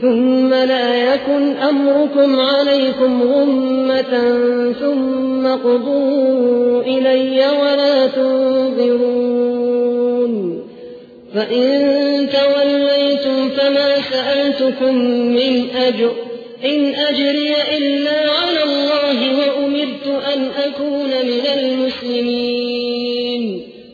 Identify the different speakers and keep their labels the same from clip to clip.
Speaker 1: ثم لا يكن أمركم عليكم غمة ثم قضوا إلي ولا تنظرون. فإن توليتم فما سألتكم من أجر. إن أجري إلا على الله وأمرت أن أكون من المسلمين.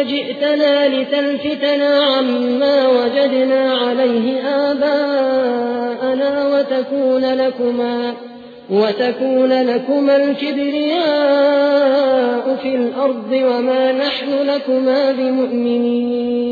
Speaker 1: أجئتنا لتلفتنا عما وجدنا عليه آباءنا وتكون لكما وتكون لكما الكبرياء في الأرض وما نحن لكما بمؤمنين.